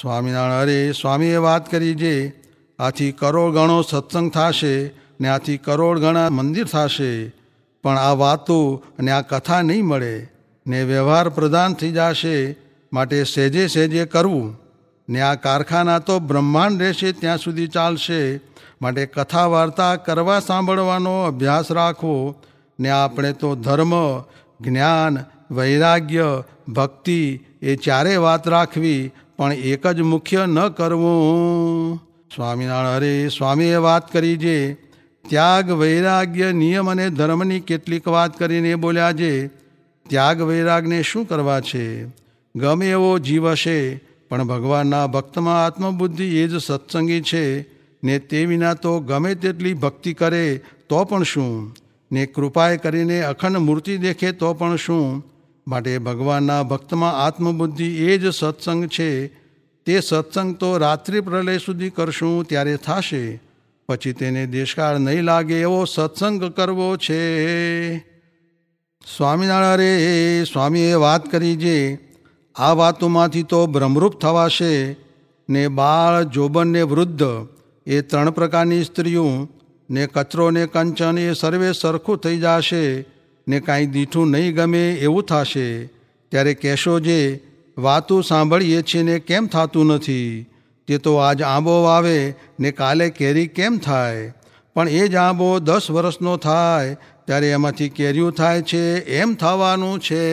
સ્વામિનારાયણ, અરે સ્વામીએ વાત કરી જે, આથી કરોડ ગણો સત્સંગ થશે ને આથી કરોડ ગણા મંદિર થશે. પણ આ વાતો અને આ કથા નહીં મળે ને વ્યવહાર પ્રધાન થઈ જશે માટે સહેજે સહેજે કરવું. ને આ કારખાના તો બ્રહ્માંડ રહેશે ત્યાં સુધી ચાલશે માટે કથા વાર્તા કરવા સાંભળવાનો અભ્યાસ રાખવો ને આપણે તો ધર્મ, જ્ઞાન, વૈરાગ્ય, ભક્તિ એ ચારે વાત રાખવી પણ એક જ મુખ્ય ન કરવું. સ્વામિનારાયણ, અરે સ્વામીએ વાત કરી જે, ત્યાગ, વૈરાગ્ય, નિયમ અને ધર્મની કેટલીક વાત કરીને બોલ્યા જે, ત્યાગ વૈરાગને શું કરવા છે? ગમે એવો જીવ હશે, પણ ભગવાનના ભક્તમાં આત્મબુદ્ધિ એ જ સત્સંગી છે, ને તે વિના તો ગમે તેટલી ભક્તિ કરે તો પણ શું? ને કૃપાએ કરીને અખંડ મૂર્તિ દેખે તો પણ શું? માટે ભગવાનના ભક્તમાં આત્મબુદ્ધિ એ જ સત્સંગ છે. તે સત્સંગ તો રાત્રિ પ્રલય સુધી કરશું, ત્યારે થશે. પછી તેને દેશકાળ નહીં લાગે એવો સત્સંગ કરવો છે. સ્વામિનારાયણ સ્વામીએ વાત કરી જે, આ વાતોમાંથી તો ભ્રમરૂપ થવાશે. ને બાળ જોબન ને વૃદ્ધ, એ ત્રણ પ્રકારની સ્ત્રીઓ, ને કચરો ને કંચન એ સર્વે સરખું થઈ જશે. ને કાંઈ દીઠું નહીં ગમે એવું થશે. ત્યારે કહેશો જે, વાતું સાંભળીએ છીએ ને કેમ થતું નથી? તે તો આજ આંબો વાવે ને કાલે કેરી કેમ થાય? પણ એ જ આંબો દસ વર્ષનો થાય, ત્યારે એમાંથી કેરીયું થાય છે, એમ થવાનું છે.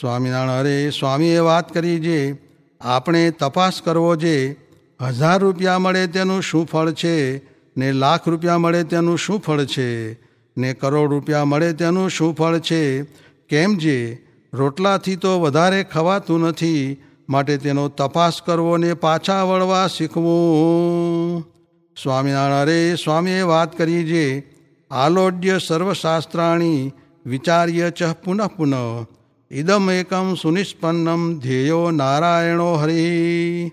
સ્વામિનારાયણ, અરે સ્વામીએ વાત કરી જે, આપણે તપાસ કરવો જે, હજાર રૂપિયા મળે તેનું શું ફળ છે ને લાખ રૂપિયા મળે તેનું શું ફળ છે? ને કરોડ રૂપિયા મળે તેનું શું ફળ છે? કેમ જે? રોટલાથી તો વધારે ખવાતું નથી. માટે તેનો તપાસ કરવો ને પાછા વળવા શીખવું. સ્વામિનારાયણ, અરે સ્વામીએ વાત કરી જે, આલોડ્ય સર્વશાસ્ત્રાણી વિચાર્ય ચ પુનઃ પુનઃ, ઇદમ એકમ સુનિષ્પન્નમ ધ્યેયો નારાયણો હરિ.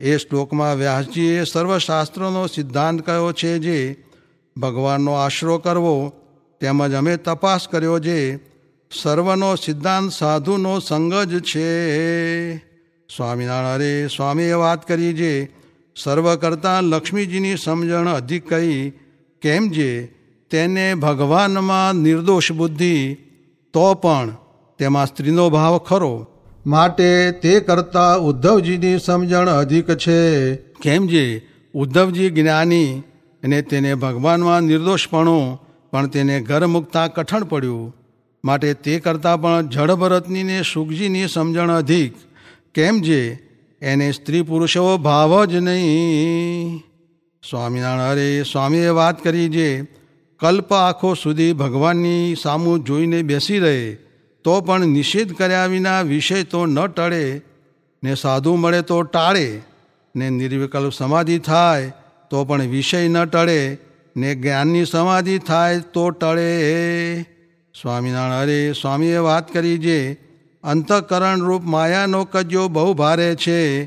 એ શ્લોકમાં વ્યાસજીએ સર્વશાસ્ત્રનો સિદ્ધાંત કયો છે જે ભગવાનનો આશરો કરવો તેમજ અમે તપાસ કર્યો જે સર્વનો સિદ્ધાંત સાધુનો સંગ જ છે. સ્વામિનારાયણ અરે સ્વામીએ વાત કરી જે સર્વ કરતાં લક્ષ્મીજીની સમજણ અધિક કહી કેમ જે તેને ભગવાનમાં નિર્દોષ બુદ્ધિ તો પણ તેમાં સ્ત્રીનો ભાવ ખરો. માટે તે કરતાં ઉદ્ધવજીની સમજણ અધિક છે. કેમ જે ઉદ્ધવજી જ્ઞાની અને તેને ભગવાનમાં નિર્દોષપણું પણ તેને ઘર મુકતા કઠણ પડ્યું. માટે તે કરતાં પણ જળભરતનીને સુખજીની સમજણ અધિક. કેમ જે? એને સ્ત્રી પુરુષો ભાવ જ નહીં. સ્વામિનારાયણ, અરે સ્વામીએ વાત કરી જે, કલ્પ આખો સુધી ભગવાનની સામું જોઈને બેસી રહે, તો પણ નિષેધ કર્યા વિના વિષય તો ન ટળે, ને સાધુ મળે તો ટાળે, ને નિર્વિકલ્પ સમાધિ થાય તો પણ વિષય ન ટળે ને જ્ઞાનની સમાધિ થાય તો ટળે. સ્વામિનારાયણ, અરે સ્વામીએ વાત કરી જે, અંતઃકરણ રૂપ માયાનો કજ્યો બહુ ભારે છે.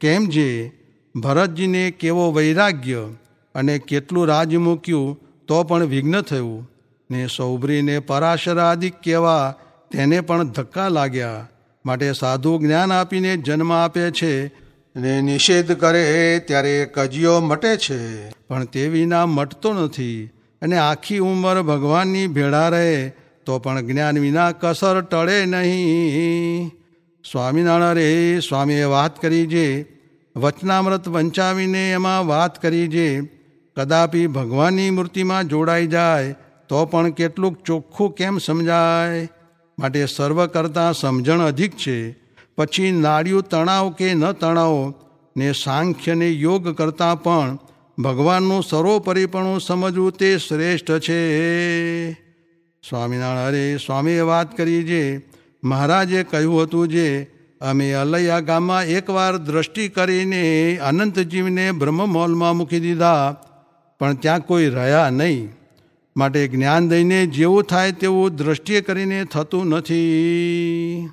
કેમ જે? ભરતજીને કેવો વૈરાગ્ય અને કેટલું રાજ મૂક્યું તો પણ વિઘ્ન થયું. ને સૌભરીને પરાશરાદિક કહેવા તેને પણ ધક્કા લાગ્યા. માટે સાધુ જ્ઞાન આપીને જન્મ આપે છે. ને નિષેધ કરે ત્યારે કજિયો મટે છે. પણ તે વિના મટતો નથી. અને આખી ઉંમર ભગવાનની ભેળા રહે, તો પણ જ્ઞાન વિના કસર ટળે નહીં. સ્વામિનારાયણ રે, સ્વામીએ વાત કરી જે. વચનામૃત વંચાવીને એમાં વાત કરી જે. કદાપી ભગવાનની મૂર્તિમાં જોડાઈ જાય, તો પણ કેટલુંક ચોખ્ખું કેમ સમજાય? માટે સર્વ કરતાં સમજણ અધિક છે. પછી નાળિયું તણાવ કે ન તણાવ ને સાંખ્યને યોગ કરતાં પણ ભગવાનનું સર્વોપરીપણું સમજવું તે શ્રેષ્ઠ છે. સ્વામિનારાયણ, અરે સ્વામીએ વાત કરી જે મહારાજે કહ્યું હતું જે, અમે અલૈયા ગામમાં એકવાર દ્રષ્ટિ કરીને અનંતજીવને બ્રહ્મમોલમાં મૂકી દીધા, પણ ત્યાં કોઈ રહ્યા નહીં. માટે જ્ઞાન દઈને જેવું થાય તેવું દ્રષ્ટિએ કરીને થતું નથી.